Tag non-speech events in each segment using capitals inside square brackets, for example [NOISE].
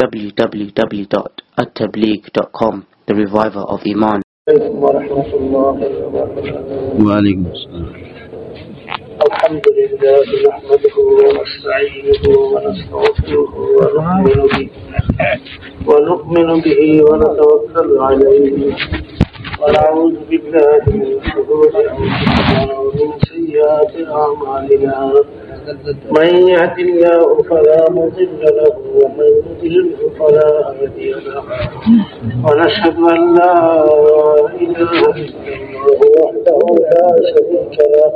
www.attableek.com The Reviver of Iman عليكم ورحمة الله وبركاته وعليكم السلام الحمد لله نحمده ونستعينه ونستغفره ونؤمن به ونؤمن به ونتوكل عليه ونعوذ بالله من شرور أنفسنا ومن سيئات أعمالنا من يهد الله فلا مضل له ومن يضلله فلا هادي له. ونشهد أن لا إله إلا الله وحده لا شريك له.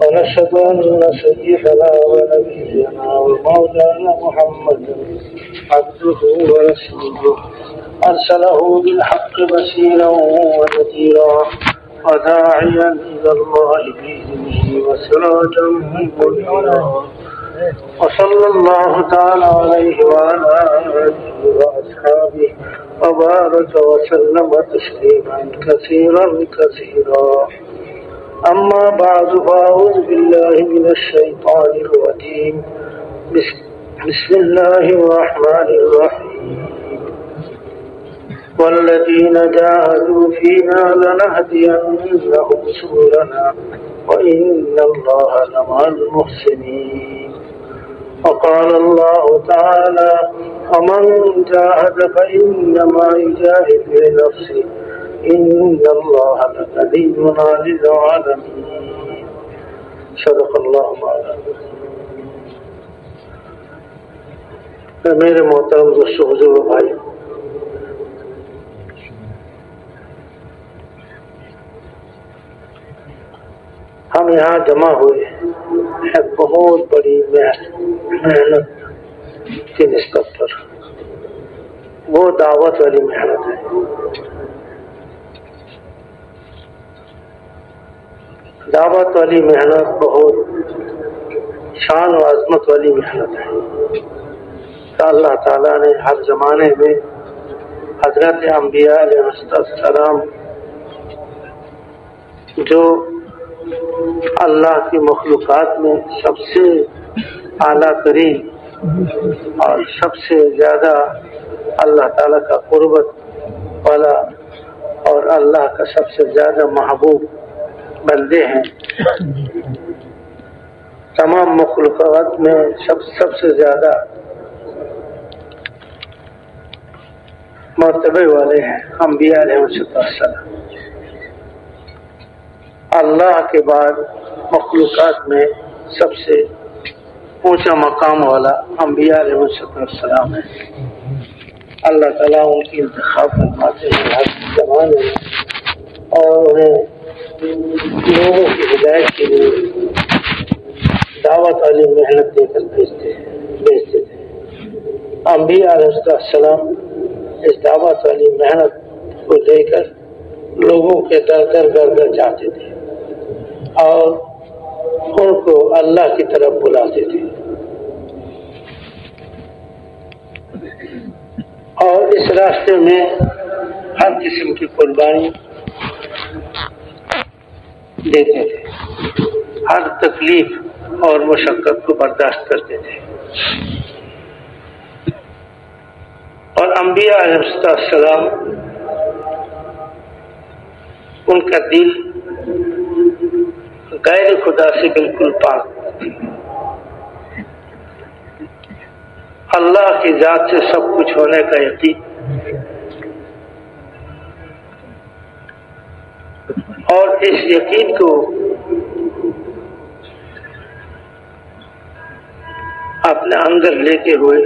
ونشهد أن سيدنا ونبينا ومولانا محمدا عبده ورسوله. أرسله بالحق بشيرا ونذيرا. وداعيا إلى الله بإذنه وسراجا منيرا. وصلى الله تعالى عليه وعلى آله وأصحابه وبارك وسلم تسليما كثيرا كثيرا. أما بعد فأعوذ بالله من الشيطان الرجيم. بسم, بسم الله الرحمن الرحيم. والذين جاهدوا فينا لنهدينهم سبلنا وإن الله لمع المحسنين. وقال الله تعالى ومن جاهد فإنما يجاهد لنفسه. إن الله لغني عن العالمين. صدق الله مولانا. میرے محترم دوستو حضور بھائی ہم یہاں جمع ہوئے ہے بہت بڑی محنت کی نسبت پر۔ وہ دعوت والی محنت ہے۔ دعوت والی محنت بہت شان و عظمت والی محنت ہے۔ اللہ تعالیٰ نے ہر زمانے میں حضرت انبیاء علیہ السلام جو اللہ کی مخلوقات میں سب سے اعلیٰ ترین اور سب سے زیادہ اللہ تعالیٰ کا قربت والا اور اللہ کا سب سے زیادہ محبوب بندے ہیں۔ تمام مخلوقات میں سب سب سے زیادہ مرتبے والے ہیں، انبیاء علیہ السلام اللہ کے بعد مخلوقات میں سب سے اونچا مقام والا انبیاء علیہ السلام ہے اللہ تعالیٰ ان کی انتخاب فرماتے ہیں ہر زمانے میں اور انہیں لوگوں کی ہدایت کے لیے دعوت والی محنت دے کر بھیجتے بھیجتے تھے انبیاء علیہ السلام اس دعوت والی محنت کو لے کر لوگوں کے در در گھر گھر جاتے تھے۔ اور ان کو اللہ کی طرف بلاتے تھے۔ اور اس راستے میں ہر قسم کی قربانی دیتے تھے۔ ہر تکلیف اور مشقت کو برداشت کرتے تھے۔ اور انبیاء علیہ السلام ان کا دل غیر خدا سے بالکل پاک۔ اللہ کی ذات سے سب کچھ ہونے کا یقین۔ اور اس یقین کو اپنے اندر لیتے ہوئے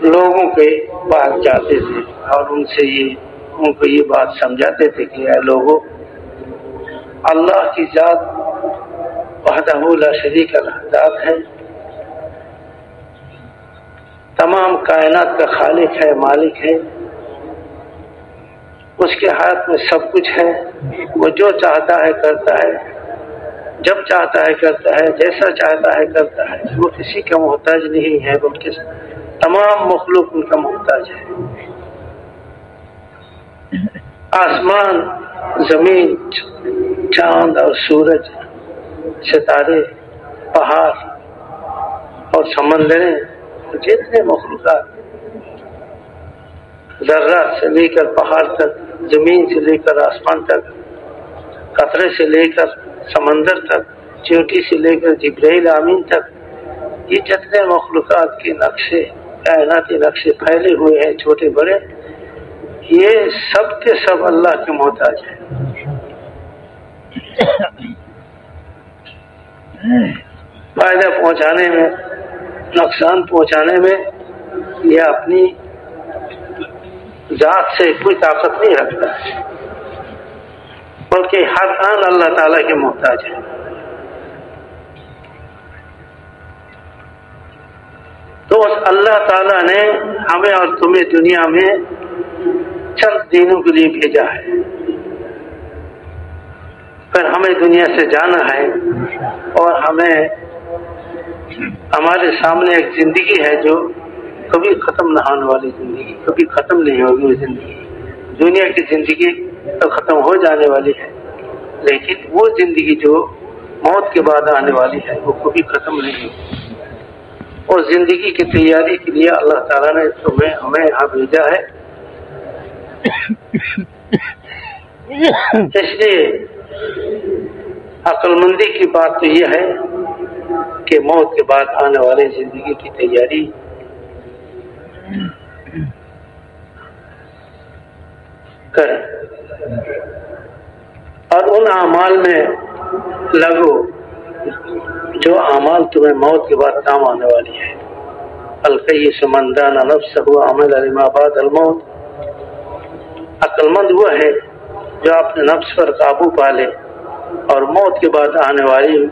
لوگوں کے پاس جاتے تھے اور ان سے یہ ان کو یہ بات سمجھاتے تھے کہ اے لوگوں اللہ کی ذات وحدہ لا شریک ذات ہے۔ تمام کائنات کا خالق ہے، مالک ہے۔ اس کے ہاتھ میں سب کچھ ہے۔ وہ جو چاہتا ہے، کرتا ہے۔ جب چاہتا ہے، کرتا ہے۔ جیسا چاہتا ہے، کرتا ہے۔ وہ کسی کا محتاج نہیں ہے، بلکہ تمام مخلوق ان کا محتاج ہے۔ آسمان، زمین چاند اور سورج، ستارے، پہاڑ اور سمندریں، جتنے مخلوقات ذرات سے لے کر پہاڑ تک، زمین سے لے کر آسمان تک، قطرے سے لے کر سمندر تک، چوٹی سے لے کر جبریل آمین تک، یہ جتنے مخلوقات کے نقشے، کائناتی نقشے پھیلے ہوئے ہیں، چھوٹے بڑے، یہ سب کے سب اللہ کے محتاج ہیں۔ فائدہ پہنچانے میں، نقصان پہنچانے میں یہ اپنی ذات سے کوئی طاقت نہیں رکھتا۔ بلکہ ہر آن اللہ تعالیٰ کے محتاج ہے۔ تو اس اللہ تعالیٰ نے ہمیں اور تمہیں دنیا میں چند دنوں کے لیے بھیجا ہے۔ پھر ہمیں دنیا سے جانا ہے اور ہمیں ہمارے سامنے ایک زندگی ہے جو کبھی ختم نہ ہونے والی زندگی، کبھی ختم نہیں ہوگی وہ زندگی۔ دنیا کی زندگی تو ختم ہو جانے والی ہے، لیکن وہ زندگی جو موت کے بعد آنے والی ہے، وہ کبھی ختم نہیں ہوگی۔ اور زندگی کی تیاری کے لیے اللہ تعالیٰ نے تمہیں ہمیں یہاں بھیجا ہے۔ اس لیے عقل مندی کی بات تو یہ ہے کہ موت کے بعد آنے والے زندگی کی تیاری کریں۔ اور ان اعمال میں لگو جو اعمال تمہیں موت کے بعد کام آنے والی ہے القی سمندان نفس ہوا عمل علم آباد الموت۔ عقل مند وہ ہے جو اپنے نفس پر قابو پالے اور موت کے بعد آنے والی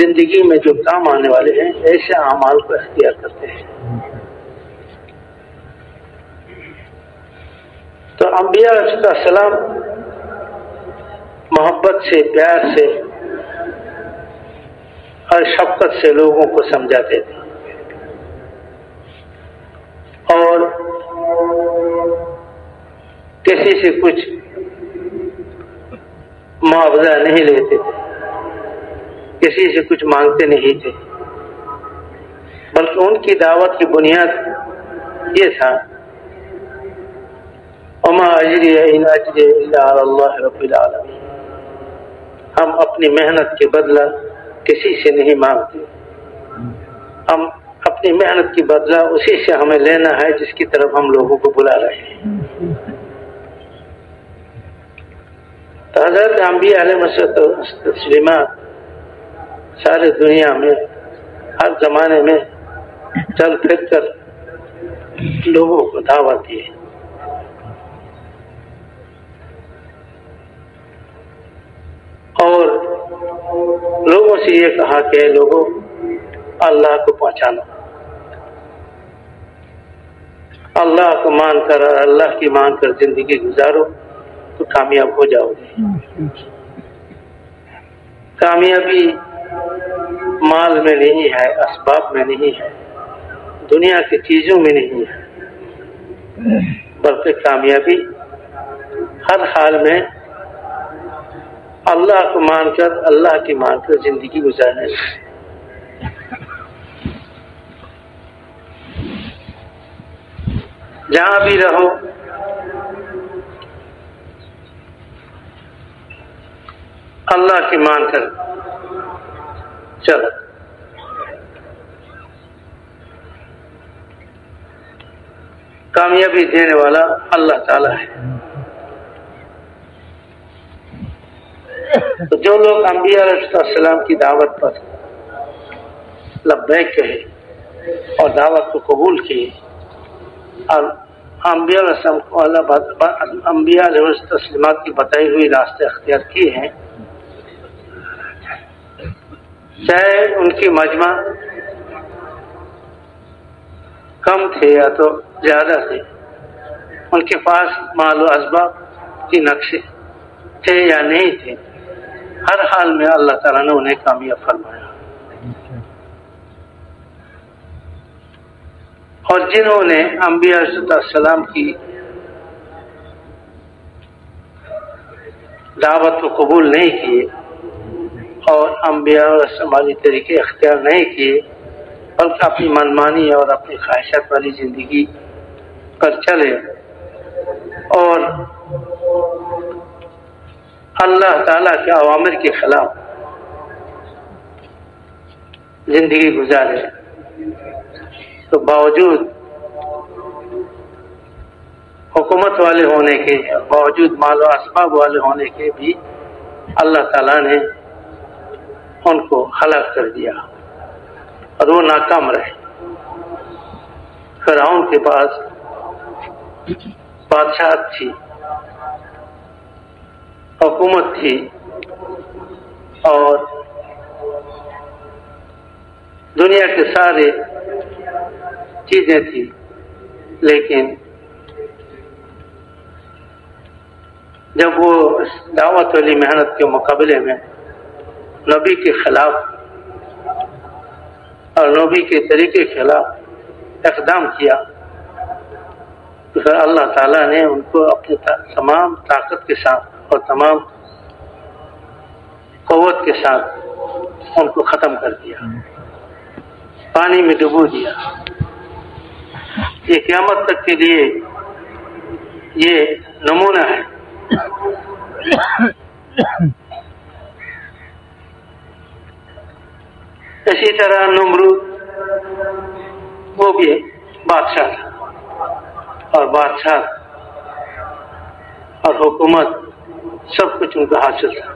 زندگی میں جو کام آنے والے ہیں، ایسے اعمال کو اختیار کرتے ہیں۔ تو انبیاء علیہ السلام محبت سے، پیار سے اور شفقت سے لوگوں کو سمجھاتے تھے۔ اور کسی سے کچھ معاوضہ نہیں لیتے۔ تھے کسی سے کچھ مانگتے نہیں تھے۔ بلکہ ان کی دعوت کی بنیاد یہ تھا۔ اما اجری ان اجری اللہ رب العالمین ہم اپنی محنت کے بدلہ کسی سے نہیں مانگتے۔ ہم اپنی محنت کی بدلہ اسی سے ہمیں لینا ہے جس کی طرف ہم لوگوں کو بلا رہے ہیں۔ حضرت انبیاء علیہ مسد تسلیمات سارے دنیا میں، ہر زمانے میں چل پھر کر لوگوں کو دعوت دیے اور لوگوں سے یہ کہا کہ لوگوں، اللہ کو پہچانا اللہ کو مان کر اللہ کی مان کر زندگی گزارو۔ تو کامیاب ہو جاؤ۔ گے کامیابی مال میں نہیں ہے، اسباب میں نہیں ہے، دنیا کی چیزوں میں نہیں ہے۔ بلکہ کامیابی ہر حال میں اللہ کو مان کر، اللہ کی مان کر زندگی گزارنے جہاں بھی رہو اللہ کی مان کر۔ چلو۔ کامیابی دینے والا اللہ تعالی ہے۔ تو جو لوگ انبیاء علیہ السلام کی دعوت پر لبیک کہے اور دعوت کو قبول کیے، اور انبیاء علیہ السلام کو اللہ انبیاء علیہ السلامات کی بتائی ہوئی راستے اختیار کیے ہیں چاہے ان کی مجمع کم تھے یا تو زیادہ تھے۔ ان کے پاس مال و اسباب کی نقشے تھے یا نہیں تھے۔ ہر حال میں اللہ تعالیٰ نے انہیں کامیاب فرمایا۔ اور جنہوں نے انبیاء السلام کی دعوت کو قبول نہیں کیے اور انبیاء والی طریقے اختیار نہیں کیے، بلکہ اپنی منمانی اور اپنی خواہشات والی زندگی پر چلے۔ اور اللہ تعالی کے عوامر کے خلاف زندگی گزارے۔ تو باوجود حکومت والے ہونے کے، باوجود مال و اسباب والے ہونے کے بھی اللہ تعالیٰ نے ان کو ہلاک کر دیا۔ اور وہ ناکام رہے۔ فراؤن کے پاس بادشاہ تھی۔ حکومت تھی۔ اور دنیا کے سارے چیزیں تھی لیکن جب وہ دعوت والی محنت کے مقابلے میں نبی کے خلاف اور نبی کے طریقے کے خلاف اقدام کیا، تو پھر اللہ تعالیٰ نے ان کو اپنی تمام طاقت کے ساتھ اور تمام قوت کے ساتھ ان کو ختم کر دیا، پانی میں ڈبو دیا۔ یہ قیامت تک کے لیے یہ نمونہ ہے۔ اسی طرح نمرود، وہ بھی بادشاہ تھا اور بادشاہ اور حکومت، سب کچھ ان کا حاصل تھا۔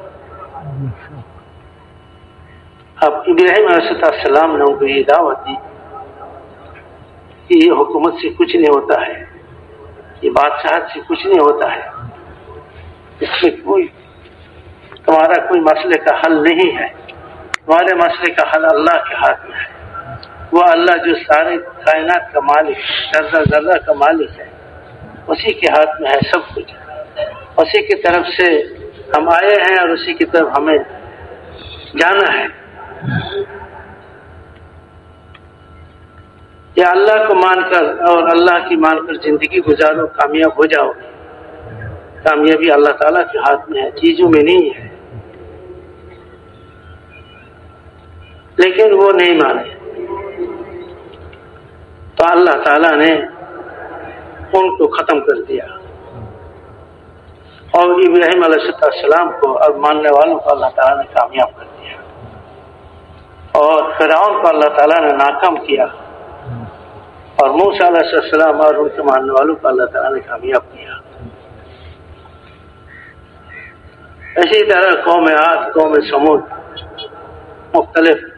اب ابراہیم علیہ السلام نے ان کو یہ دعوت دی کہ یہ حکومت سے کچھ نہیں ہوتا ہے، یہ بادشاہت سے کچھ نہیں ہوتا ہے۔ اس میں کوئی، تمہارا کوئی مسئلے کا حل نہیں ہے۔ تمہارے مسئلے کا حل اللہ کے ہاتھ میں ہے۔ وہ اللہ جو سارے کائنات کا مالک ذرہ ذرہ کا مالک ہے، اسی کے ہاتھ میں ہے سب کچھ۔ اسی کی طرف سے ہم آئے ہیں اور اسی کی طرف ہمیں جانا ہے۔ یا اللہ کو مان کر اور اللہ کی مان کر زندگی گزارو، کامیاب ہو جاؤ۔ کامیابی اللہ تعالیٰ کے ہاتھ میں ہے، چیزوں میں نہیں ہے۔ لیکن وہ نہیں مانے۔ تو اللہ تعالیٰ نے ان کو ختم کر دیا۔ اور ابراہیم علیہ السلام کو اور ماننے والوں کو اللہ تعالیٰ نے کامیاب کر دیا۔ اور فرعون کو اللہ تعالیٰ نے ناکام کیا۔ اور موسیٰ علیہ السلام اور ان کے ماننے والوں کو اللہ تعالیٰ نے کامیاب کیا۔ اسی طرح قوم آج قوم سمود مختلف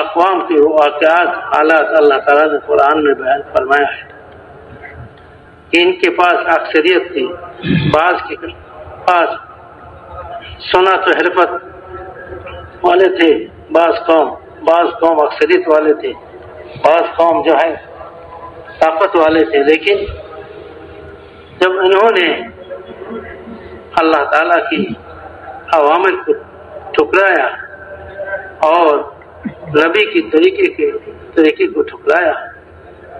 اقوام کے واقعات حالات اللہ تعالیٰ نے قرآن میں بیان فرمایا ہے۔ ان کے پاس اکثریت تھی بعض کے پاس سنا تو حرفت والے تھے، بعض قوم بعض قوم اکثریت والے تھے، بعض قوم جو ہے طاقت والے تھے۔ لیکن جب انہوں نے اللہ تعالیٰ کی عوامل کو ٹھکرایا اور نبی کی طریقے کے طریقے کو ٹھکرایا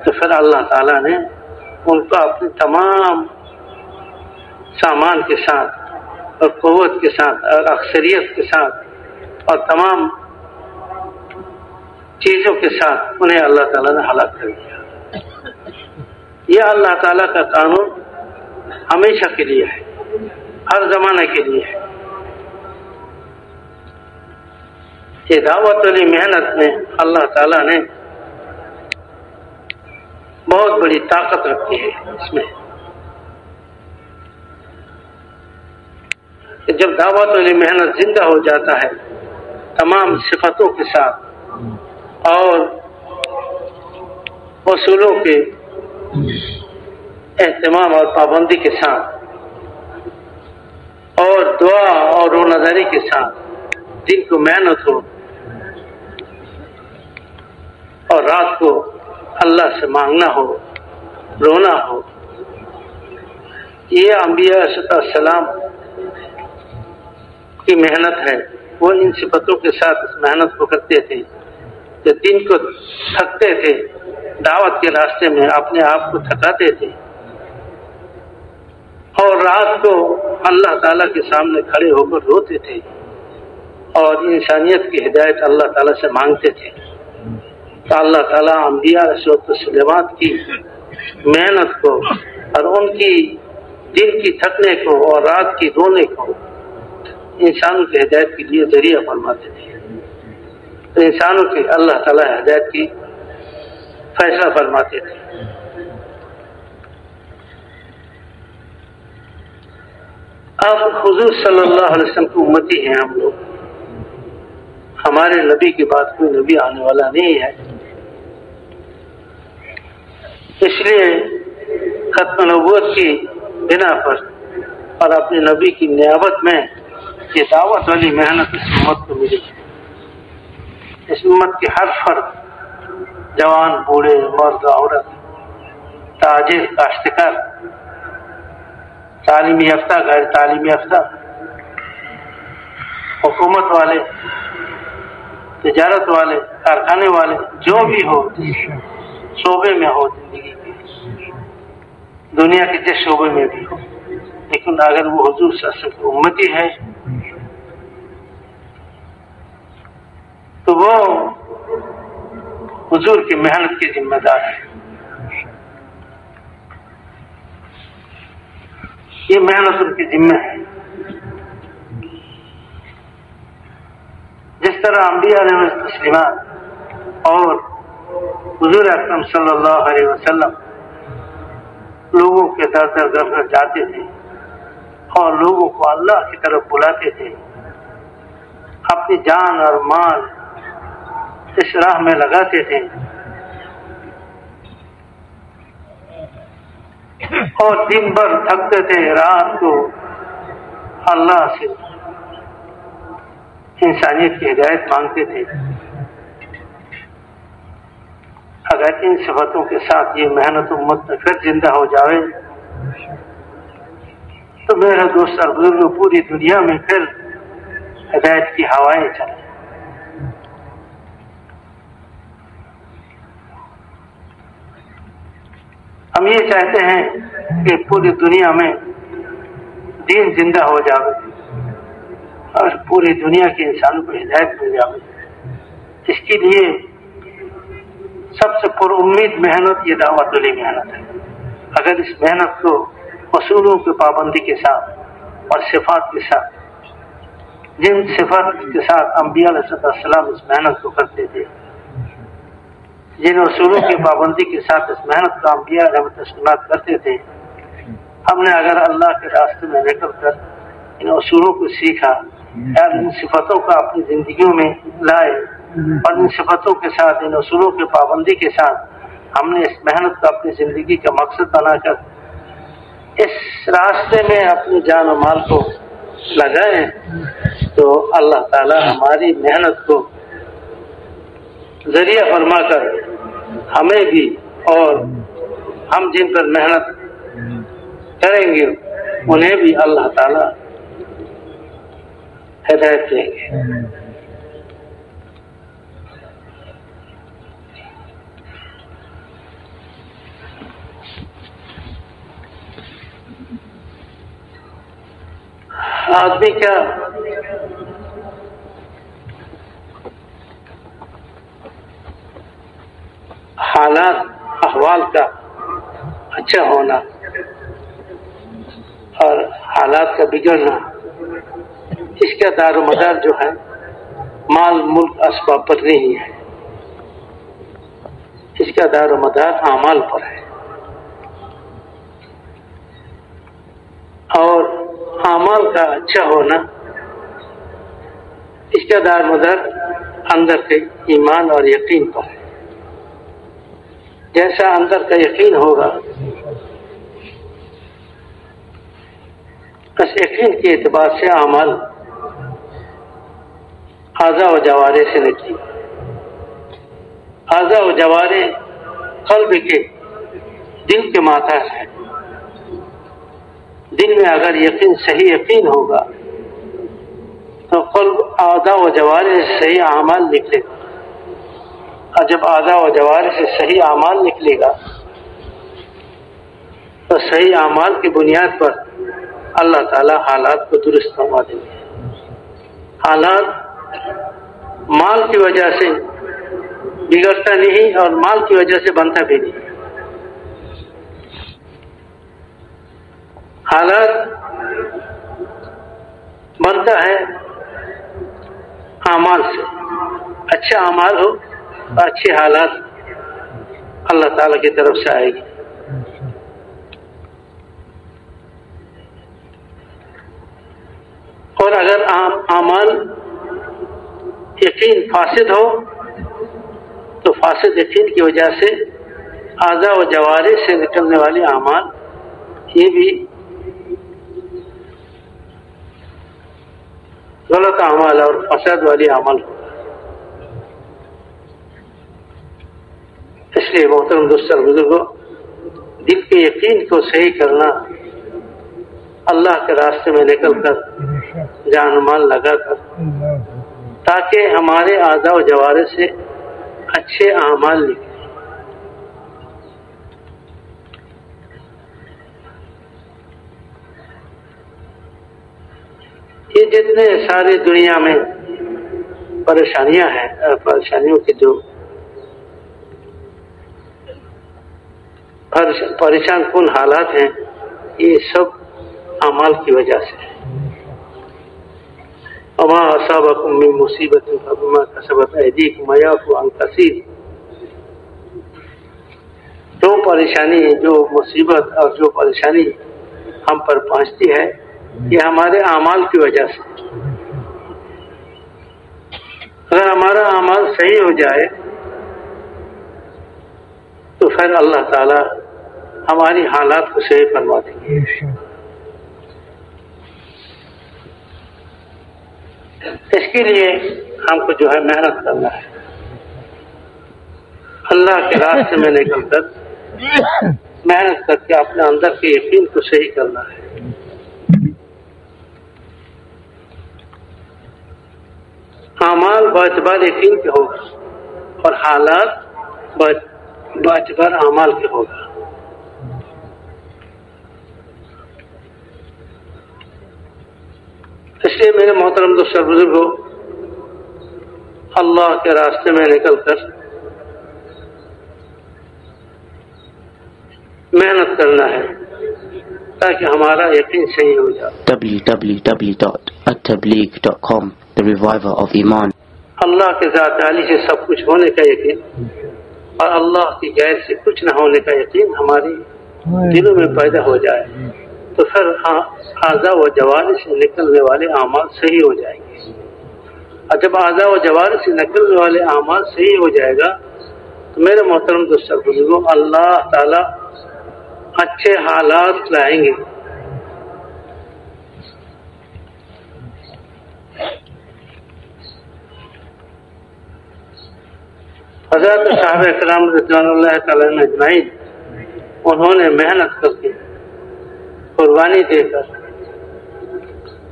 تو پھر اللہ تعالیٰ نے ان کو اپنے تمام سامان کے ساتھ اور قوت کے ساتھ اور اکثریت کے ساتھ اور تمام چیزوں کے ساتھ انہیں اللہ تعالیٰ نے ہلاک کر دیا۔ یہ اللہ تعالیٰ کا قانون ہمیشہ کے لیے ہے، ہر زمانے کے لیے ہے۔ یہ دعوت والی محنت میں اللہ تعالیٰ نے بہت بڑی طاقت رکھی ہے اس میں۔ کہ جب دعوت والی محنت زندہ ہو جاتا ہے، تمام صفتوں کے ساتھ اور اصولوں کے اہتمام اور پابندی کے ساتھ اور دعا اور رو نظری کے ساتھ دن کو محنت ہو اور رات کو اللہ سے مانگنا ہو، رونا ہو۔ یہ انبیاء السلام کی محنت ہے۔ وہ ان صفتوں کے ساتھ اس محنت کو کرتے تھے جو دن کو تھکتے تھے، دعوت کے راستے میں اپنے آپ کو تھکاتے تھے۔ اور رات کو اللہ تعالیٰ کے سامنے کھڑے ہو کر روتے تھے اور انسانیت کی ہدایت اللہ تعالیٰ سے مانگتے تھے۔ تو اللہ تعالیٰ انبیاء رسوت سلمات کی محنت کو اور ان کی دن کی تھکنے کو اور رات کی رونے کو انسانوں کی ہدایت کے لیے ذریعہ فرماتے تھے۔ تو انسانوں کی اللہ تعالیٰ ہدایت کی فیصلہ فرماتے تھے۔ اب حضور صلی اللہ علیہ وسلم کی امتی ہیں ہم لوگ۔ ہمارے نبی کی بات کوئی نبی آنے والا نہیں ہے۔ لیے ختم نبوت کی بنا پر اور اپنے نبی کی نیابت میں یہ دعوت والی محنت اس امت کو ملی۔ اس امت کے ہر فرد جوان بوڑھے مرد عورت تاجر کاشتکار تعلیمی یافتہ غیر تعلیمی یافتہ حکومت والے تجارت والے کارخانے والے جو بھی ہو شعبے میں ہو زندگی دنیا کے جس شعبے میں بھی ہو۔ لیکن اگر وہ حضور سے امتی ہے، تو وہ حضور کی محنت کی ذمہ دار ہے۔ یہ محنت ان کی ذمہ ہے۔ جس طرح انبیاء علیہ تسلیمات اور حضور اکرم صلی اللہ علیہ وسلم لوگوں کے در در گھر جاتے تھے اور لوگوں کو اللہ کی طرف بلاتے تھے۔ اپنی جان اور مال اس راہ میں لگاتے تھے۔ اور دن بھر تھکتے تھے رات کو اللہ سے انسانیت کی ہدایت مانگتے تھے۔ اگر ان صفتوں کے ساتھ یہ محنت امت میں پھر زندہ ہو جاوے، تو میرا دوست اور بزرگ پوری دنیا میں پھر ہدایت کی ہوائیں چلیں۔ ہم یہ چاہتے ہیں کہ پوری دنیا میں دین زندہ ہو جاوے اور پوری دنیا کے انسانوں کو ہدایت مل جاوے۔ اس کے لیے سب سے پر امید محنت، یہ دعوت والی محنت ہے۔ اگر اس محنت کو اصولوں کی پابندی کے ساتھ اور صفات کے ساتھ، جن صفات کے ساتھ انبیاء علیہ السلام اس محنت کو کرتے تھے، جن اصولوں کی پابندی کے ساتھ اس محنت کا انبیاء علیہ تسلیمات کرتے تھے، ہم نے اگر اللہ کے راستے میں نکل کر ان اصولوں کو سیکھا یا ان صفتوں کا اپنی زندگیوں میں لائے اور ان صفتوں کے ساتھ، ان اصولوں کی پابندی کے ساتھ ہم نے اس محنت کو اپنی زندگی کا مقصد بنا کر اس راستے میں اپنی جان و مال کو لگائے تو اللہ تعالی ہماری محنت کو ذریعہ فرما کر ہمیں بھی اور ہم جن پر محنت کریں گے، انہیں بھی اللہ تعالی ہدایت دیں گے۔ آدمی کیا حالات، احوال کا اچھا ہونا اور حالات کا بگڑنا، اس کا دار و مدار جو ہے، مال، ملک، اسباب پر نہیں ہے۔ اس کا دار و مدار اعمال پر ہے۔ اور اعمال کا اچھا ہونا۔ اس کا دار مدار اندر کے ایمان اور یقین پر۔ ہے جیسا اندر کا یقین ہوگا۔ اس یقین کے اعتبار سے اعمال اعضا و جوارے سے نکلی اعضا و جوارے قلب کے، دل کے ماتا ہے دل میں اگر یقین صحیح یقین ہوگا، تو قلب اعضا و جوارے سے صحیح اعمال نکلے گا۔ اور جب اعضا و جوارے سے صحیح اعمال نکلے گا، تو صحیح اعمال کی بنیاد پر اللہ تعالی حالات کو درست کروا دیں گے۔ حالات مال کی وجہ سے بگڑتا نہیں اور مال کی وجہ سے بنتا بھی نہیں۔ حالات بنتا ہے اعمال سے۔ اچھا اعمال ہو تو اچھے حالات اللہ تعالی کی طرف سے آئے گی۔ اور اگر اعمال یقین فاسد ہو، تو فاسد یقین کی وجہ سے اعضا و جوارے سے نکلنے والے اعمال یہ بھی غلط اعمال اور فساد والی عمل۔ اس لیے محترم دوستر بزرگوں دل کے یقین کو صحیح کرنا اللہ کے راستے میں نکل کر جان مال لگا کر، تاکہ ہمارے اعضاء و جوارے سے اچھے اعمال نکلیں یہ جتنے ساری دنیا میں پریشانیاں ہیں پریشانیوں کے جو پریشان کن حالات ہیں، یہ سب اعمال کی وجہ سے اما صاب مصیبت کسبت میا انکثیر جو پریشانی، جو مصیبت اور جو پریشانی ہم پر پہنچتی ہے یہ ہمارے اعمال کی وجہ سے۔ اگر ہمارا اعمال صحیح ہو جائے، تو پھر اللہ تعالی ہماری حالات کو صحیح کروا دیں گے اس کے لیے ہم کو جو ہے محنت کرنا ہے۔ اللہ کے راستے میں نکل کر محنت کر کے اپنے اندر کے یقین کو صحیح کرنا ہے۔ اعمال باعتبار یقین کے ہوگا اور حالات باعتبار اعمال کے ہوگا۔ اس لیے میرے محترم دوسرا بزرگ ہو اللہ کے راستے میں نکل کر محنت کرنا ہے تاکہ ہمارا یقین صحیح ہو جائے۔ www.attableek.com The Reviver of Iman. اللہ کے ذات علی سے سب کچھ ہونے کا یقین اور اللہ کی غیر سے کچھ نہ ہونے کا یقین ہماری دلوں میں پیدا ہو جائے تو پھر ہاں، اعضا و جوار سے نکلنے والے اعمال صحیح ہو جائیں گے۔ اور جب اعضا و جوار سے نکلنے والے اعمال صحیح ہو جائے گا تو میرے محترم دوست بزرگوں اللہ تعالی اچھے حالات لائیں گے۔ حضرت صاحب کرام رضوان اللہ تعالیٰ اجمعین، انہوں نے محنت کر کے قربانی دے کر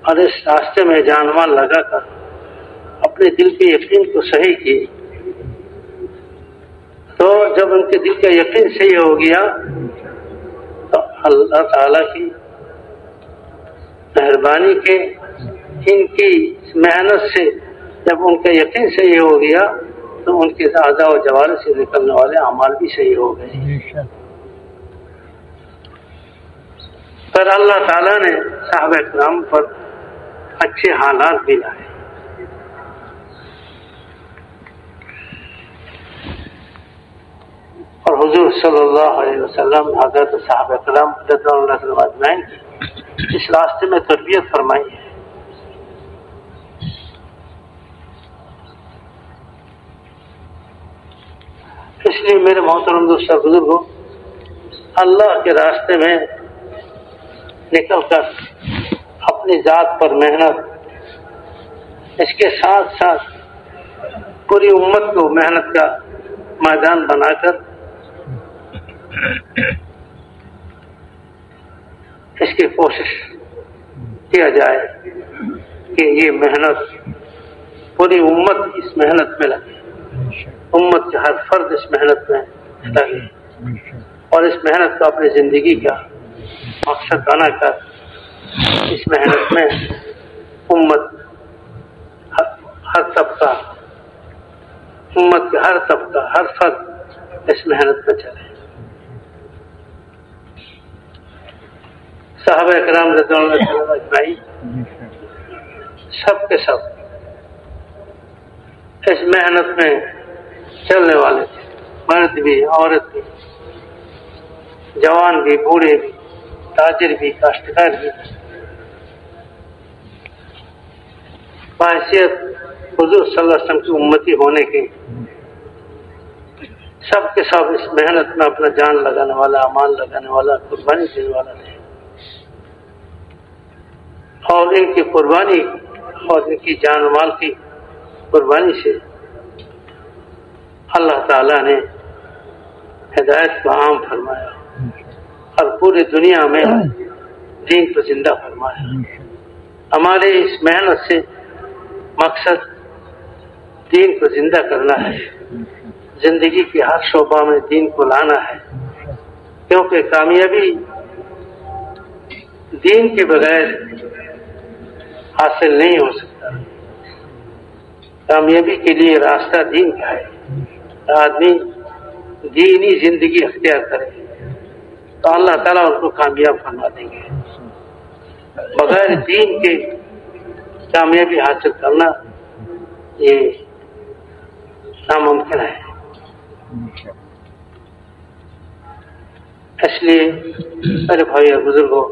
اور اس راستے میں جانوار لگا کر اپنے دل کے یقین کو صحیح کی تو جب ان کے دل کا یقین صحیح ہو گیا، تو اللہ تعالی کی مہربانی کے ان کی محنت سے جب ان کا یقین صحیح ہو گیا تو ان کے اعضاء و جوار سے نکلنے والے اعمال بھی صحیح ہو گئے پر اللہ تعالیٰ نے صاحب اکرام پر اچھے حالات بھی لائے۔ اور حضور صلی اللہ علیہ وسلم، حضرت صاحب اکرام اللہ کی اس راستے میں تربیت فرمائی ہے۔ اس لیے میرے محترم دوست بزرگ ہو، اللہ کے راستے میں نکل کر اپنی ذات پر محنت، اس کے ساتھ ساتھ پوری امت کو محنت کا میدان بنا کر اس کی کوشش کیا جائے کہ یہ محنت پوری امت اس محنت میں لگے۔ امت کے ہر فرد اس محنت میں لگے اور اس محنت کو اپنی زندگی کا مقصد بنا کر اس محنت میں امت ہر طبقہ، امت کے ہر طبقہ، ہر فرد اس محنت میں چلے۔ صحابہ کرام رضی اللہ اجمائی سب کے سب اس محنت میں چلنے والے تھے، مرد بھی، عورت بھی، جوان بھی، بوڑھے بھی، تاجر بھی، کاشتکار بھی۔ بحثیت حضور صلی اللہ علیہ وسلم کی امتی ہونے کے سب کے سب اس محنت میں اپنا جان لگانے والا، امان لگانے والا، قربانی دینے والا تھے اور ان کی قربانی اور ان کی جان مال کی قربانی سے اللہ تعالی نے ہدایت کو عام فرمایا۔ اور پوری دنیا میں دین کو زندہ فرمایا۔ ہمارے اس محنت سے مقصد دین کو زندہ کرنا ہے۔ زندگی کے ہر شعبہ میں دین کو لانا ہے۔ کیونکہ کامیابی دین کے بغیر حاصل نہیں ہو سکتا۔ کامیابی کے لیے راستہ دین کا ہے۔ آدمی دینی زندگی اختیار کرے تو اللہ تعالیٰ ان کو کامیاب فرما دیں گے۔ بغیر دین کے کامیابی حاصل کرنا یہ ناممکن ہے۔ اس لیے میرے بھائی اور بزرگوں،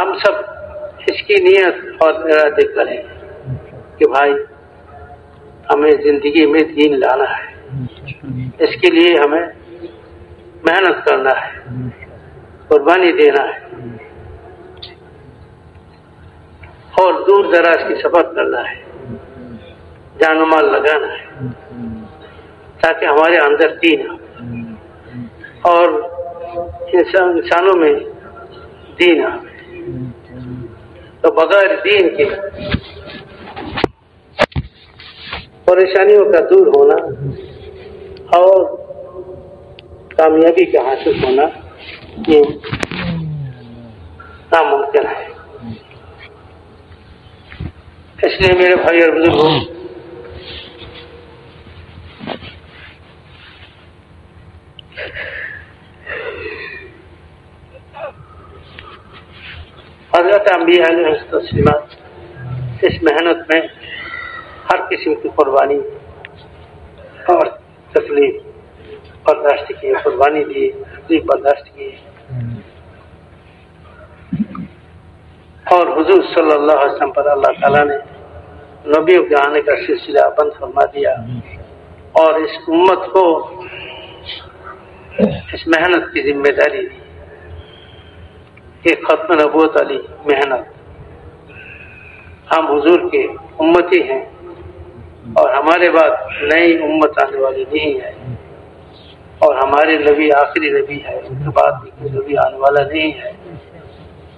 ہم سب اس کی نیت اور ارادے کریں کہ بھائی ہمیں زندگی میں دین لانا ہے۔ اس کے لیے ہمیں محنت کرنا ہے۔ قربانی دینا ہے۔ اور دور دراز کی سفر کرنا ہے۔ جان مال لگانا ہے۔ تاکہ ہمارے اندر دین ہو۔ اور انسانوں میں دین آ تو بغیر دین کے پریشانیوں کا دور ہونا اور کامیابی کا حاصل ہونا یہ ناممکن ہے۔ اس لیے میرے بھائی اور بزرگوں، حضرت انبیاء علیہ اس محنت میں ہر قسم کی قربانی اور تکلیف برداشت کی، قربانی دی تکلیف برداشت کی۔ اور حضور صلی اللہ علیہ وسلم پر اللہ تعالیٰ نے نبیوں کے آنے کا سلسلہ بند فرما دیا اور اس امت کو اس محنت کی ذمہ داری دی۔ کہ ختم نبوت علی محنت۔ ہم حضور کے امتی ہیں۔ اور ہمارے بعد نئی امت آنے والی نہیں ہے۔ اور ہمارے نبی آخری نبی ہے۔ اس کے بعد کوئی نبی آنے والا نہیں ہے۔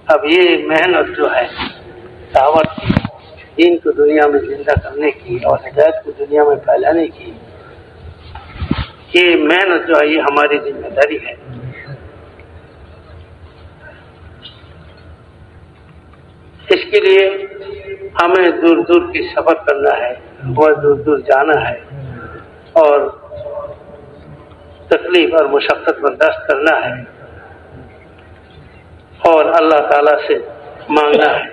اب یہ محنت جو ہے، دعوت کی، دین کو دنیا میں زندہ کرنے کی اور ہدایت کو دنیا میں پھیلانے کی، یہ محنت جو ہے، یہ ہماری ذمہ داری ہے۔ اس کے لیے ہمیں دور دور کی سفر کرنا ہے۔ بہت دور دور جانا ہے اور تکلیف اور مشقت برداشت کرنا ہے اور اللہ تعالی سے مانگنا ہے۔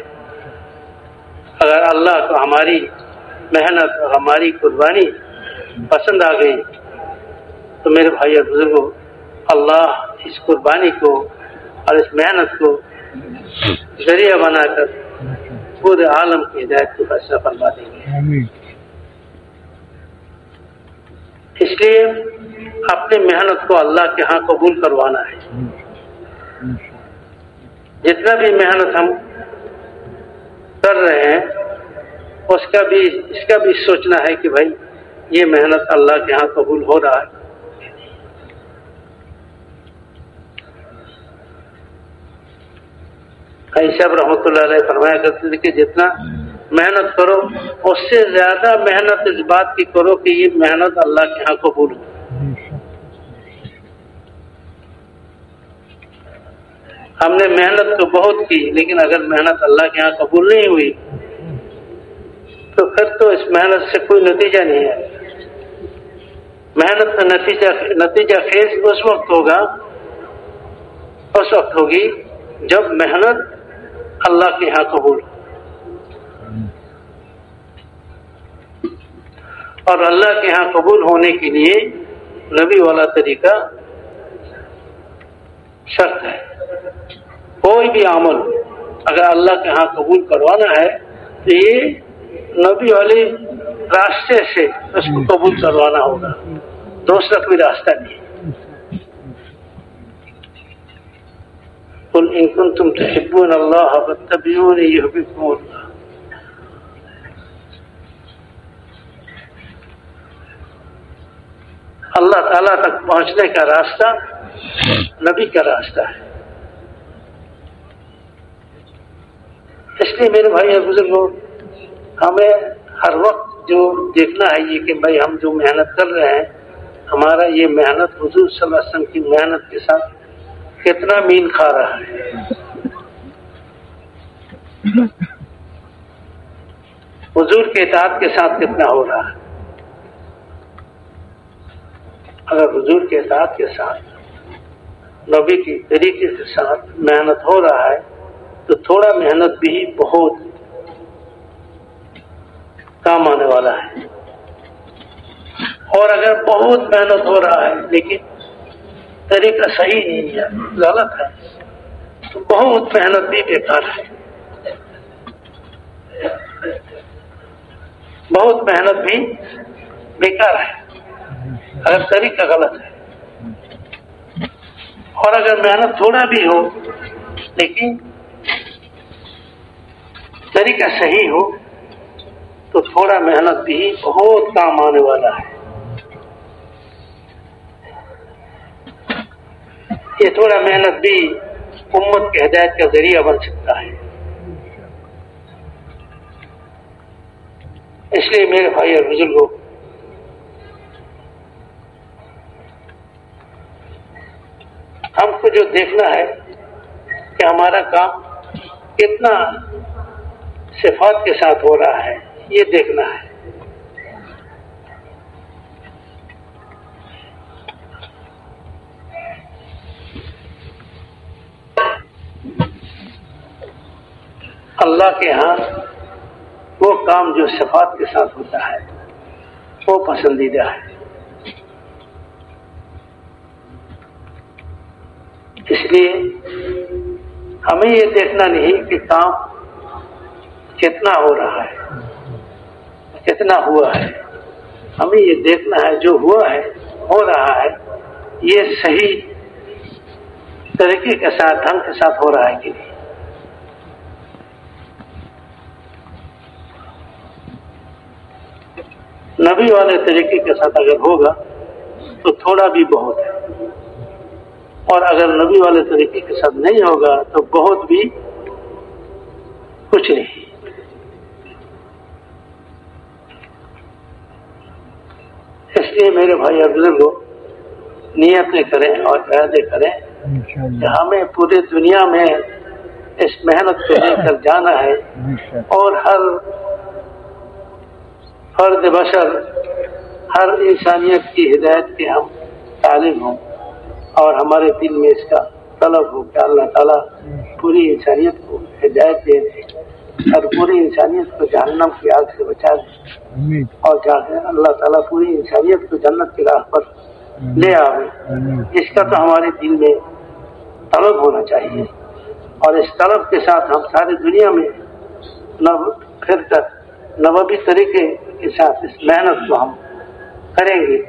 اگر اللہ کو ہماری محنت اور ہماری قربانی پسند آ گئی تو میرے بھائی اور بزرگوں، اللہ اس قربانی کو اور اس محنت کو ذریعہ بنا کر پورے عالم کی ہدایت کو فیصلہ فرما دیں گے اس لیے اپنی محنت کو اللہ کے ہاں قبول کروانا ہے۔ جتنا بھی محنت ہم کر رہے ہیں، اس کا بھی، اس کا بھی سوچنا ہے کہ بھائی، یہ محنت اللہ کے ہاں قبول ہو رہا ہے۔ صاحب رحمۃ اللہ علیہ فرمایا کرتے تھے کہ جتنا محنت کرو اس سے زیادہ محنت اس بات کی کرو کہ یہ محنت اللہ کے یہاں قبول ہو۔ ہم نے محنت تو بہت کی، لیکن اگر محنت اللہ کے یہاں قبول نہیں ہوئی، تو پھر تو اس محنت سے کوئی نتیجہ نہیں ہے۔ محنت کا نتیجہ نتیجہ خیز اس وقت ہوگا، اس وقت ہوگی جب محنت اللہ کے یہاں قبول اور اللہ کے یہاں قبول ہونے کے لیے نبی والا طریقہ شرط ہے۔ کوئی بھی عمل اگر اللہ کے ہاں قبول کروانا ہے تو یہ نبی والے راستے سے اس کو قبول کروانا ہوگا۔ دوسرا کوئی راستہ نہیں۔ کل ان تم تحبون اللہ تبیون یحبکم اللہ۔ اللہ تعالیٰ تک پہنچنے کا راستہ نبی کا راستہ ہے۔ اس لیے میرے بھائی اور بزرگوں، ہمیں ہر وقت جو دیکھنا ہے یہ کہ بھائی ہم جو محنت کر رہے ہیں، ہمارا یہ محنت حضور صلی اللہ علیہ وسلم کی محنت کے ساتھ کتنا مین کھا رہا ہے۔ حضور کے اطاعت کے ساتھ کتنا ہو رہا ہے۔ اگر حضور کے اطاعت کے ساتھ، نبی کی طریقے کے ساتھ محنت ہو رہا ہے، تو تھوڑا محنت بھی بہت کام آنے والا ہے۔ اور اگر بہت محنت ہو رہا ہے، لیکن طریقہ صحیح نہیں ہے، غلط ہے، تو بہت محنت بھی بیکار ہے۔ بہت محنت بھی بیکار ہے۔ اگر طریقہ غلط ہے۔ اور اگر محنت تھوڑا بھی ہو، لیکن طریقہ صحیح ہو، تو تھوڑا محنت بھی بہت کام آنے والا ہے۔ یہ تھوڑا محنت بھی امت کے ہدایت کا ذریعہ بن سکتا ہے۔ اس لیے میرے بھائی اور بزرگوں ہم کو جو دیکھنا ہے کہ ہمارا کام کتنا صفات کے ساتھ ہو رہا ہے، یہ دیکھنا ہے۔ اللہ کے ہاں وہ کام جو صفات کے ساتھ ہوتا ہے، وہ پسندیدہ ہے۔ اس لیے ہمیں یہ دیکھنا نہیں کہ کام کتنا ہو رہا ہے، کتنا ہوا ہے۔ ہمیں یہ دیکھنا ہے جو ہوا ہے، ہو رہا ہے، یہ صحیح طریقے کے ساتھ، ڈھنگ کے ساتھ ہو رہا ہے کہ نہیں۔ نبی والے طریقے کے ساتھ اگر ہوگا تو تھوڑا بھی بہت ہے۔ اور اگر نبی والے طریقے کے ساتھ نہیں ہوگا تو بہت بھی کچھ نہیں۔ اس لیے میرے بھائی اور بزرگوں نیتیں کریں اور ارادے کریں کہ ہمیں پوری دنیا میں اس محنت کو لے کر جانا ہے۔ اور ہر فرد بشر ہر انسانیت کی ہدایت کے ہم تعلیم ہوں۔ اور ہمارے دل میں اس کا طلب ہو کہ اللہ تعالیٰ پوری انسانیت کو ہدایت دے دے اور پوری انسانیت کو جہنم کی آگ سے بچا دے۔ اور اللہ تعالیٰ پوری انسانیت کو جنت کی راہ پر لے آئے اس کا تو ہمارے دل میں طلب ہونا چاہیے۔ اور اس طلب کے ساتھ ہم ساری دنیا میں پھر کر نبی طریقے کے ساتھ اس محنت کو ہم کریں گے۔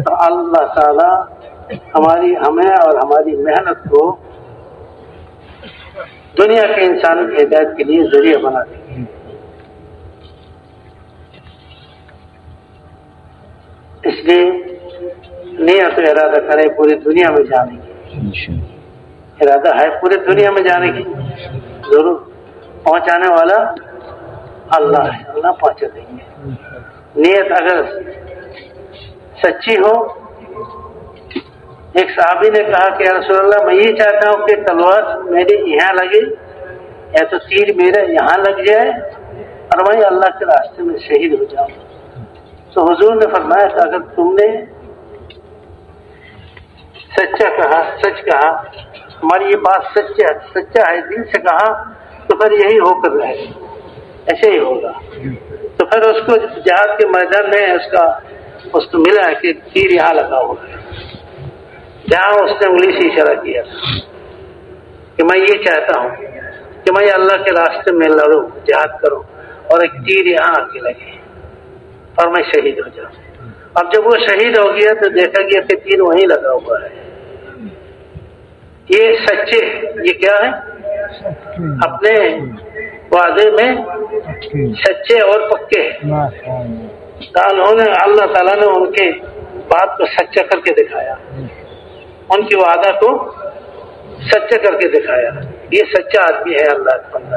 تو اللہ تعالیٰ ہماری ہمیں اور ہماری محنت کو دنیا کے انسانوں کی ہدایت کے لیے ذریعہ بنا دیں گے اس لیے نیت ارادہ کرے پوری دنیا میں جانے کی۔ ارادہ ہے پوری دنیا میں جانے کی۔ ضرور۔ پہنچانے والا اللہ ہے۔ اللہ پہنچا دیں گے۔ نیت اگر سچی ہو ایک صحابی نے کہا کہ رسول اللہ، میں یہ چاہتا ہوں کہ تلوار میرے یہاں لگے، یا تو تیر میرے یہاں لگ جائے اور وہیں اللہ کے راستے میں شہید ہو جاؤں۔ تو حضور نے فرمایا کہ اگر تم نے سچا کہا، سچ کہا، ہماری یہ بات سچا سچا ہے، دل سے کہا، تو پھر یہی ہو کر رہے۔ ایسے ہی ہوگا۔ تو پھر اس کو جہاد کے میدان میں اس کا، اس کو ملا کہ تیر یہاں لگا ہوا ہے۔ جہاں اس نے انگلی سے اشارہ کیا کہ میں یہ چاہتا ہوں کہ میں اللہ کے راستے میں لڑوں جہاد کروں اور ایک تیر یہاں آ کے لگے اور میں شہید ہو جاؤں۔ اب جب وہ شہید ہو گیا تو دیکھا گیا کہ تیر وہیں لگا ہوا ہے۔ یہ سچے یہ کیا ہے؟ اپنے وعدے میں سچے اور پکے۔ انہوں نے اللہ تعالیٰ نے ان کے بات کو سچا کر کے دکھایا۔ ان کی وعدہ کو سچا کر کے دکھایا۔ یہ سچا آدمی ہے اللہ کا بندہ۔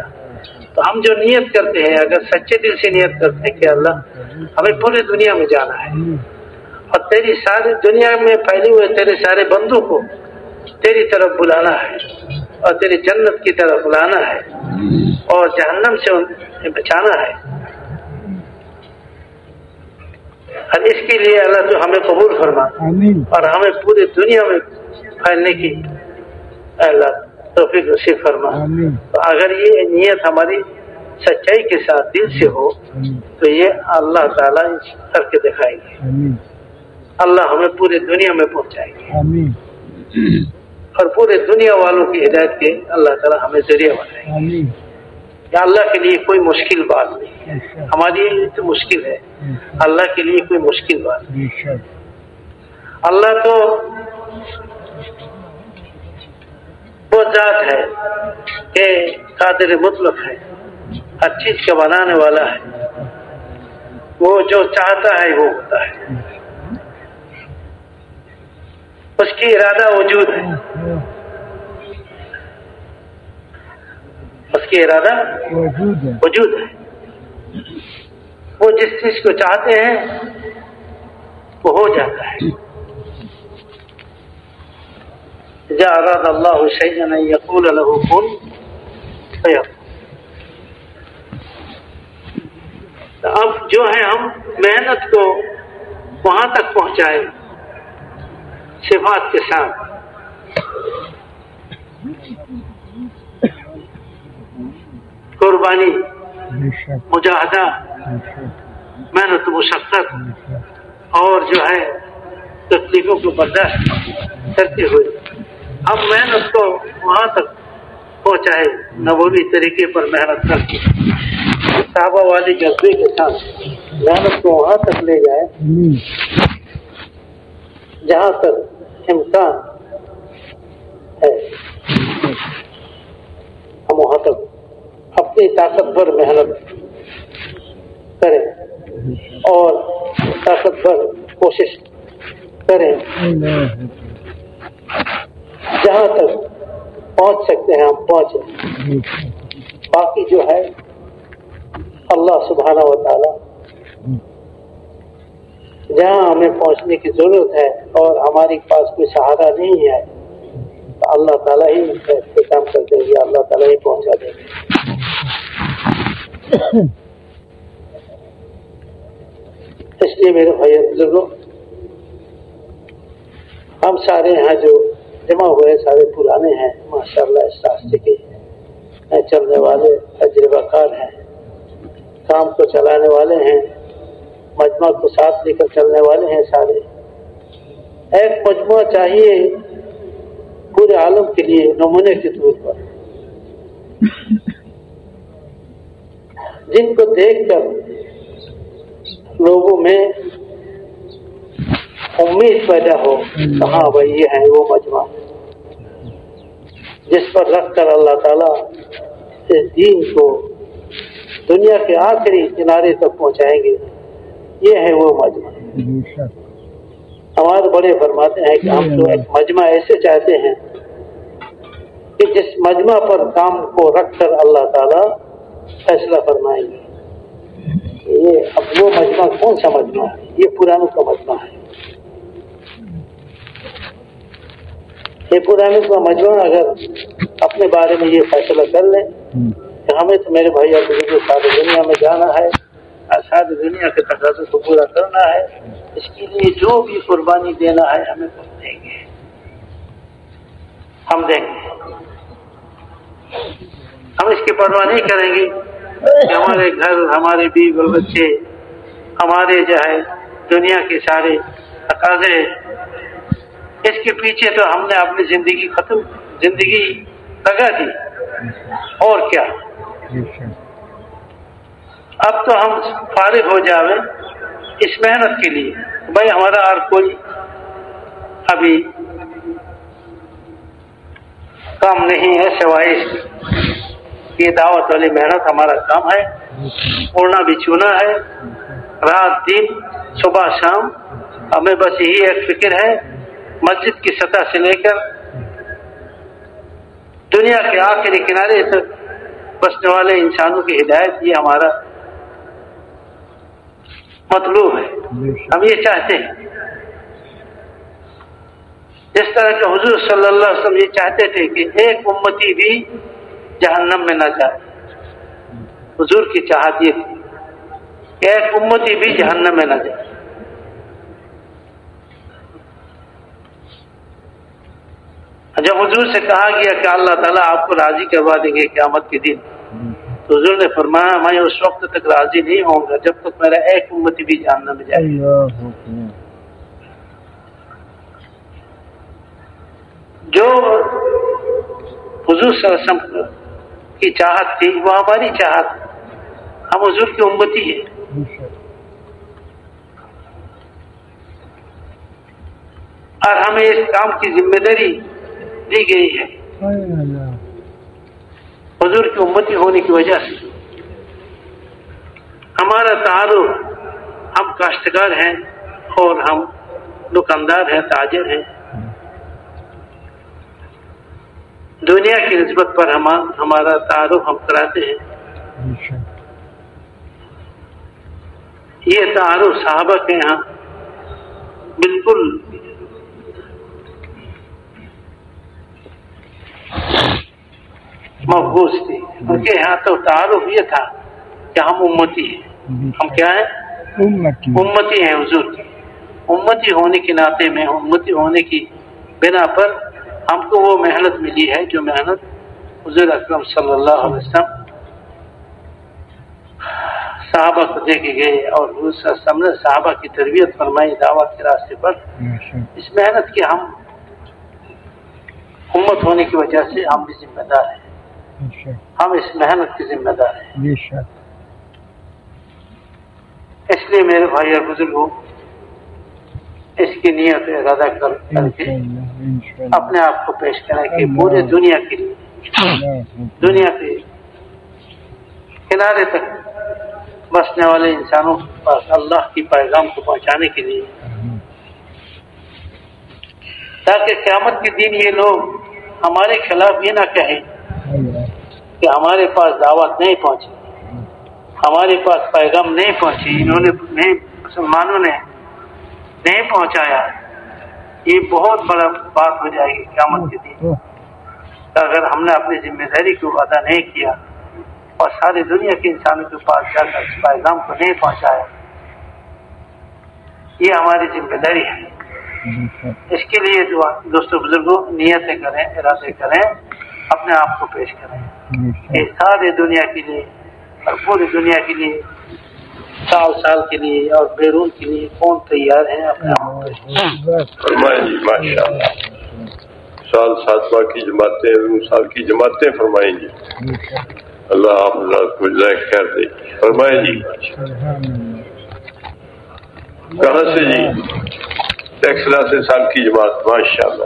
تو ہم جو نیت کرتے ہیں اگر سچے دل سے نیت کرتے ہیں کہ اللہ ہمیں پوری دنیا میں جانا ہے اور تیری ساری دنیا میں پھیلے ہوئے تیرے سارے بندوں کو تیری طرف بلانا ہے اور تیری جنت کی طرف بلانا ہے اور جہنم سے انہیں بچانا ہے۔ اور اس کے لیے اللہ تو ہمیں قبول فرما۔ اور ہمیں پوری دنیا میں پھیلنے کی۔ اللہ توفیق نصیب فرما۔ تو اگر یہ نیت ہماری سچائی کے ساتھ دل سے ہو تو یہ اللہ تعالیٰ کر کے دکھائے گی اللہ ہمیں پوری دنیا میں پہنچائے گی اور پورے دنیا والوں کی ہدایت کے اللہ تعالیٰ ہمیں ذریعہ بنائے۔ گی یا اللہ کے لیے کوئی مشکل بات نہیں۔ ہمارے لیے تو مشکل ہے۔ اللہ کے لیے کوئی مشکل بات نہیں۔ اللہ تو ذات ہے کہ قادر مطلق ہے ہر چیز کا بنانے والا ہے۔ وہ جو چاہتا ہے وہ ہوتا ہے۔ اس کی ارادہ وجود ہے۔ اس کی ارادہ وجود ہے۔ وہ جس چیز کو چاہتے ہیں وہ ہو جاتا ہے۔ جا اراد اللہ حسین یقول له کن فیقول اب جو ہے ہم محنت کو وہاں تک پہنچائے صفات کے ساتھ۔ قربانی، مجاہدہ، محنت مشقت اور جو ہے تکلیفوں کو برداشت کرتے ہوئے۔ ہم محنت کو وہاں تک پہنچائے نبوی طریقے پر محنت کر کے صحابہ والی جذبے کے ساتھ محنت کو وہاں تک لے جائے جہاں تک امکان ہے، ہم وہاں تک اپنی طاقتور محنت کریں اور طاقتور کوشش کریں۔ جہاں تک پہنچ سکتے ہیں، ہم پہنچیں باقی جو ہے، اللہ سبحانہ و تعالی جہاں ہمیں پہنچنے کی ضرورت ہے اور ہمارے پاس کوئی سہارا نہیں ہے، تو اللہ تعالیٰ ہی کام کر دیں گے، اللہ تعالیٰ ہی پہنچا دیں گے۔ اس لیے میرے بھائی، بزرگوں، ہم سارے یہاں جو جمع ہوئے، سارے پرانے ہیں ماشاء اللہ اس راستے کے۔ چلنے والے تجربہ کار ہیں۔ کام کو چلانے والے ہیں، مجمع کو ساتھ لے کر چلنے والے ہیں سارے۔ ایک مجموعہ چاہیے پورے عالم کے لیے، نمونے کے طور پر۔ جن کو دیکھ کر لوگوں میں امید پیدا ہو کہاں بھائی یہ ہے وہ مجمع۔ جس پر رکھ کر اللہ تعالیٰ اس دین کو دنیا کے آخری کنارے تک پہنچائیں گے یہ ہے وہ مجمع۔ ہمارے بڑے فرماتے ہیں کہ ہم تو ایک مجمع ایسے چاہتے ہیں کہ جس مجمع پر کام کو رکھ کر اللہ تعالیٰ فیصلہ فرمائیں گے۔ یہ اب وہ مجمع کون سا مجمع ہے؟ یہ پرانوں کا مجمع ہے۔ یہ پرانوں کا مجمع اگر اپنے بارے میں یہ فیصلہ کر لیں کہ ہمیں تو میرے بھائی اور ساری دنیا میں جانا ہے ساری دنیا کے تقاضے کو پورا کرنا ہے اس کے لیے جو بھی قربانی دینا ہے ہمیں تو دیں گے۔ ہم دیں گے۔ ہم اس کی پرواہ نہیں کریں گے کہ ہمارے گھر ہمارے بیوی بچے ہمارے جو ہے دنیا کے سارے تقاضے اس کے پیچھے تو ہم نے اپنی زندگی ختم زندگی لگا دی۔ اور کیا؟ اب تو ہم فارغ ہو جاوے اس محنت کے لیے۔ بھائی ہمارا اور کوئی ابھی کام نہیں ہے سوائے یہ دعوت والی محنت ہمارا کام ہے۔ اڑنا بھی چونا ہے۔ رات دن صبح شام۔ ہمیں بس یہی ایک فکر ہے۔ مسجد کی سطح سے لے کر دنیا کے آخری کنارے تک بسنے والے انسانوں کی ہدایت یہ ہمارا مطلوب ہے۔ ہم یہ چاہتے ہیں۔ جس طرح کہ حضور صلی اللہ علیہ وسلم یہ چاہتے تھے کہ ایک امتی بھی جہنم میں نہ جائے۔ حضور کی چاہت یہ تھی کہ ایک امتی بھی جہنم میں نہ جائے۔ جب حضور سے کہا گیا کہ اللہ تعالیٰ آپ کو راضی کروا دیں گے قیامت کے دن، تو حضور نے فرمایا، میں اس وقت تک راضی نہیں ہوں گا جب تک میرا ایک امتی بھی جاننا میں جائے۔ جو حضور صلی اللہ علیہ وسلم کی چاہت تھی، وہ ہماری چاہت۔ ہم حضور کی امتی ہے اور ہمیں اس کام کی ذمہ داری دی گئی ہے۔ حضور کی امتی ہونے کی وجہ سے ہمارا تعارف ہم کاشتکار ہیں اور ہم دکاندار ہیں تاجر ہیں۔ دنیا کی نسبت پر ہم ہمارا تعارف ہم کراتے ہیں۔ یہ تعارف صحابہ کے یہاں بالکل محبوس تھی ان کے یہاں تو تعارف یہ تھا کہ ہم امتی ہیں۔ ہم کیا ہیں؟ امتی۔ ہیں حضور۔ کی امتی ہونے کے ناطے میں امتی ہونے کی بنا پر ہم کو وہ محنت ملی ہے جو محنت حضور اکرم صلی اللہ علیہ وسلم صحابہ کو دے کے گئے اور نے صحابہ کی تربیت فرمائی دعوت کے راستے پر۔ اس محنت کے ہم امت ہونے کی وجہ سے ہم بھی ذمہ دار ہیں۔ ہم اس محنت کی ذمہ دار ہیں۔ اس لیے میرے بھائی اور بزرگوں اس کی نیت ارادہ کر کے اپنے آپ کو پیش کریں کہ پورے دنیا کے لیے دنیا کے کنارے تک بسنے والے انسانوں کے پاس اللہ کی پیغام کو پہنچانے کے لیے۔ تاکہ قیامت کے دن یہ لوگ ہمارے خلاف یہ نہ کہیں کہ ہمارے پاس دعوت نہیں پہنچی۔ ہمارے پاس پیغام نہیں پہنچی۔ انہوں نے نہیں، مسلمانوں نے نہیں پہنچایا۔ یہ بہت بڑا بات ہو جائے گی قیامت کے دن۔ اگر ہم نے اپنی ذمہ داری کو ادا نہیں کیا اور ساری دنیا کے انسانوں کے پاس جا کر اس پیغام کو نہیں پہنچایا، یہ ہماری ذمہ داری ہے۔ اس کے لیے جو دوستوں بزرگوں نیتیں کریں ارادے کریں اپنے آپ کو پیش کریں۔ سارے دنیا کے لیے اور پوری دنیا کے لیے سال سال کے لیے اور بیرون کے لیے کون تیار ہیں اپنے جی سال سات سال کی جماعتیں سال کی جماعتیں فرمائیں گی اللہ آپ کو کر دے۔ فرمائیں جی۔ کہاں سے جی؟ ٹیکسلا سے سال کی جماعت ماشاء اللہ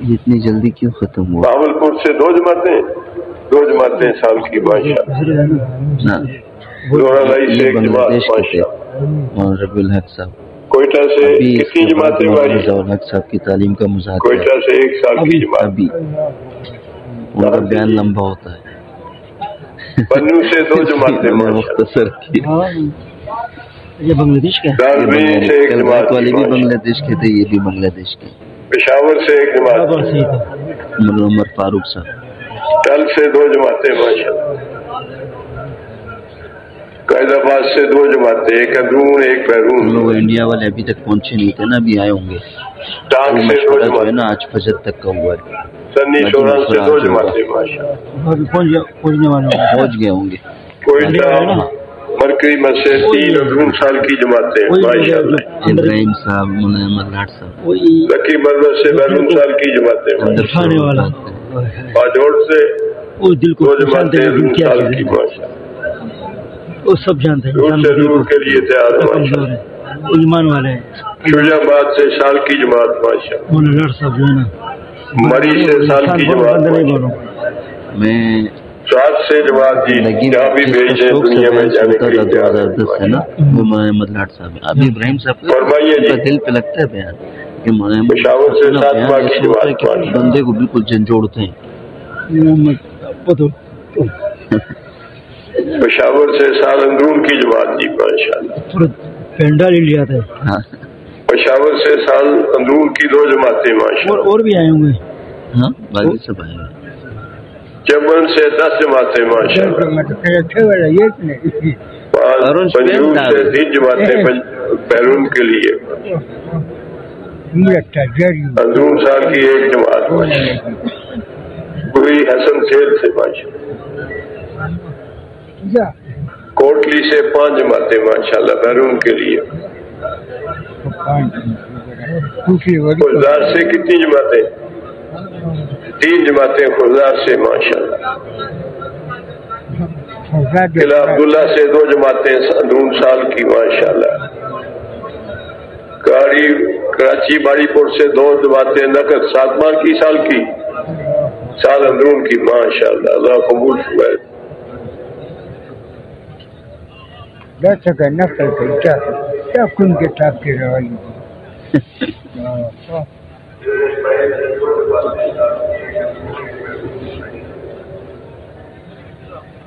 اتنی جلدی کیوں ختم ہوا؟ باول پور سے دو جماعتیں دو جماعتیں سال کی بادشاہ ربی الحق صاحب۔ کوئٹہ سے کتنی جماعتیں الحق صاحب کی تعلیم کا مظاہرہ کوئٹہ سے ایک سال کی جماعت۔ ابھی۔ ان کا بیان لمبا ہوتا ہے۔ بنو سے دو [LAUGHS] جماعتیں مختصر کی یہ بنگلہ دیش کا والی بھی بنگلہ دیش کے تھے یہ بھی بنگلہ دیش کے۔ پشاور سے ایک جماعت عمر فاروق صاحب۔ کل سے دو جماعتیں ماشاء قائد آباد سے دو جماعتیں ایک اندرون ایک ہم بیرون لوگ انڈیا والے ابھی تک پہنچے نہیں تھے نا ابھی آئے ہوں گے۔ ٹانگ سے دو جماعتیں۔ نا آج فجر تک کا ہوا ہے۔ سنی شوران سے دو جماعتیں ماشاء والے پہنچ گئے ہوں گے۔ کوئٹہ مرکری مسجد تین اندرون سال کی جماعتیں ماشاء اللہ ابراہیم صاحب مولانا احمد لاٹ صاحب لکی مرمت سے بیرون سال کی جماعتیں اندر کھانے والا۔ باجوڑ سے وہ دل دو کو جماعتیں ہیں کیا سال چیز کی ہے؟ ماشاء وہ سب جانتے ہیں سے کے۔ لیے تیار وہ ایمان والے ہیں۔ شجا آباد سے سال کی جماعت ماشاء اللہ۔ صاحب جو ہے نا۔ مری سے سال کی جماعت میں سے جی بھی بھیجے دنیا میں جانے کے لیے تیار ہزار ہے۔ دس سے نا؟ وہ مولانا احمد لاٹ صاحب ابھی ابراہیم صاحب کا جی۔ دل پہ لگتا ہے بیان کہ پشاور سے بندے کو بالکل جھنجھوڑتے ہیں۔ پشاور سے سال اندرون کی جماعت جی ماشاء اللہ پورا پینڈال ہی لیا تھا۔ ہاں۔ پشاور سے سال اندرون کی دو جماعتیں ماشاء اور اللہ اور بھی آئے ہوں گے۔ ہاں باقی سب آئے ہوئے۔ چمن سے دس جماعتیں ماشاء اللہ۔ سے۔ تین جماعتیں بیرون کے لیے۔ اندرون سال کی ایک جماعت پوری حسن سیل سے ماشاء کوٹلی سے پانچ جماعتیں ماشاء اللہ بیرون کے لیے۔ سے کتنی جماعتیں؟ تین جماعتیں خزدار سے ماشاء اللہ قلعہ عبداللہ سے دو جماعتیں اندرون سال کی ماشاء اللہ کراچی باڑی پور سے دو جماعتیں نقد ساتواں کی سال کی۔ سال اندرون کی ماشاء اللہ اللہ قبول کا نقل کیا کیا کن کے ٹاپ کی روائی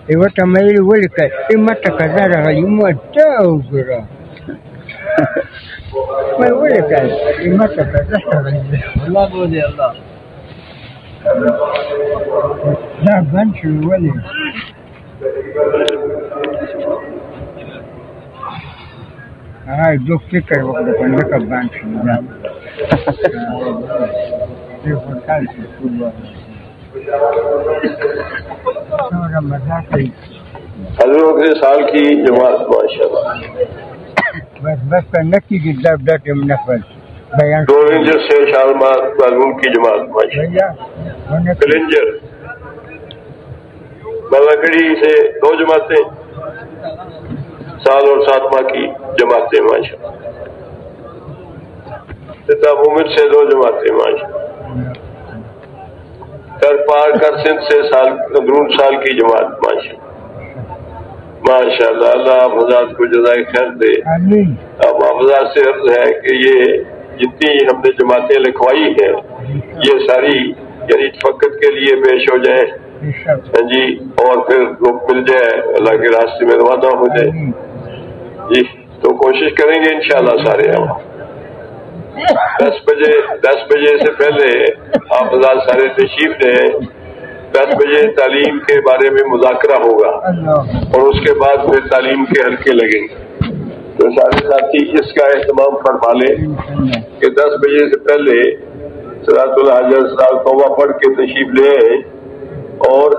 یو ته مې ویل کې چې ما ته کزار غلې مو ته وګرا مې ویل کې چې ما ته کزار غلې الله دې دې الله دا باندې ویل هاي دوه فکر وکړه په دې کې باندې حضرت سال کی جماعت ماشاء بس بس کی نفل دو رینجر سے شالمار کی جماعت ماشاء کلنجر ملاکڑی سے دو جماعتیں سال اور سات ماہ کی جماعتیں ماشاء ستا مومن سے دو جماعتیں ماشاء کر پار کر سندھ سے سال اندرون سال کی جماعت ماشاء اللہ۔ ماشاء اللہ اللہ حفظات کو جزائے خیر دے۔ اب حفظات سے عرض ہے کہ یہ جتنی ہم نے جماعتیں لکھوائی ہیں یہ ساری یعنی فقط کے لیے پیش ہو جائے۔ ہاں جی اور پھر لوگ مل جائے اللہ کے راستے میں روانہ ہو جائے۔ جی تو کوشش کریں گے انشاءاللہ سارے۔ ہم دس بجے دس بجے سے پہلے آپ سارے تشریف لیں دس بجے تعلیم کے بارے میں مذاکرہ ہوگا۔ اور اس کے بعد پھر تعلیم کے حلقے لگیں گے۔ تو سارے ساتھی اس کا اہتمام فرما لیں کہ دس بجے سے پہلے سراط الحاجر سراط توبہ پڑھ کے تشریف لے اور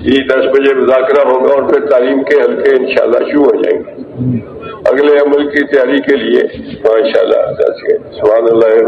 یہ دس بجے مذاکرہ ہوگا اور پھر تعلیم کے حلقے انشاءاللہ شروع ہو جائیں گے۔ اگلے عمل کی تیاری کے لیے ماشاء اللہ سبحان اللہ